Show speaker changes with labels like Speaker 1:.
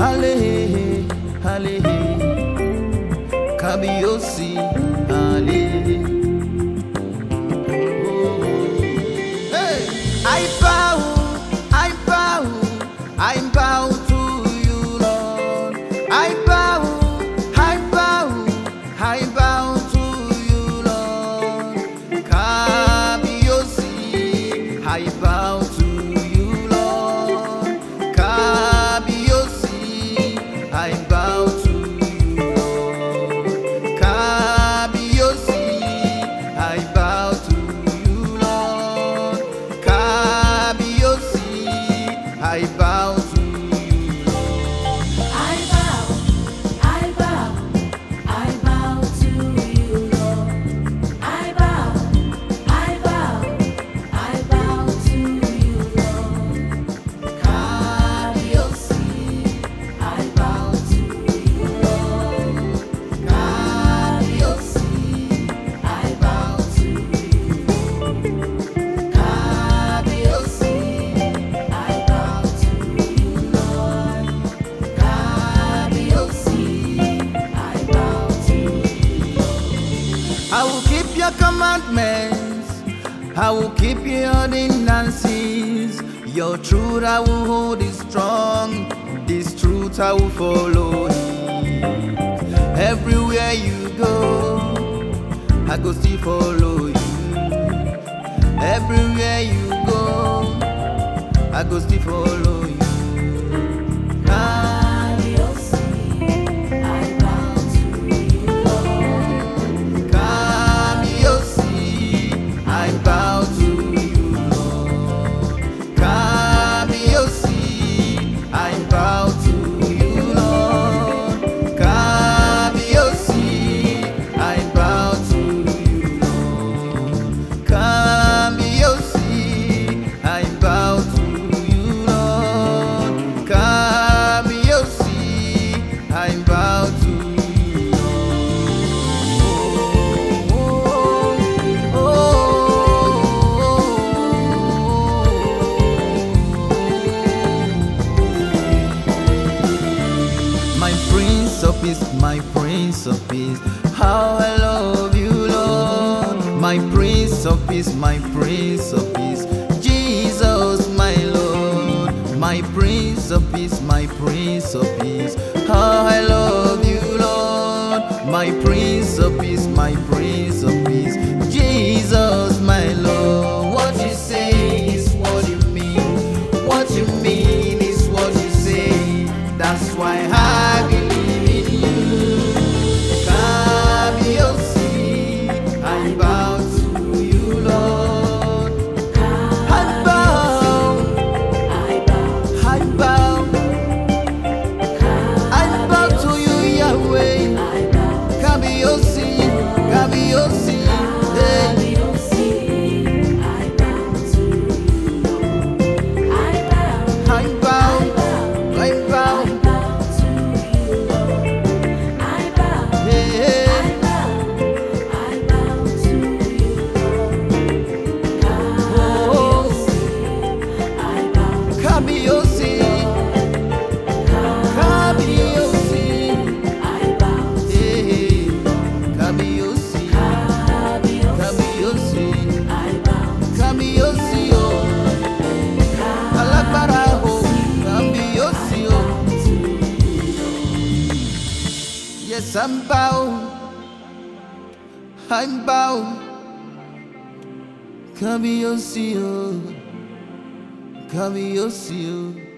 Speaker 1: ale ale kabiosi ale oh, oh, oh. saiba o commandments. I will keep your ordinances. Your truth I will hold is strong. This truth I will follow. Everywhere you go, I go still follow you. Everywhere you go, I go still follow. my Prince of Peace, my Prince of Peace. How I love you, Lord. My Prince of Peace, my Prince of Peace. Jesus, my Lord. My Prince of Peace, my Prince of Peace. How I love you, Lord. My Prince of Peace, my Prince of Peace. Yes, I'm bound. I'm bound. Come, you see you. Come, you see you.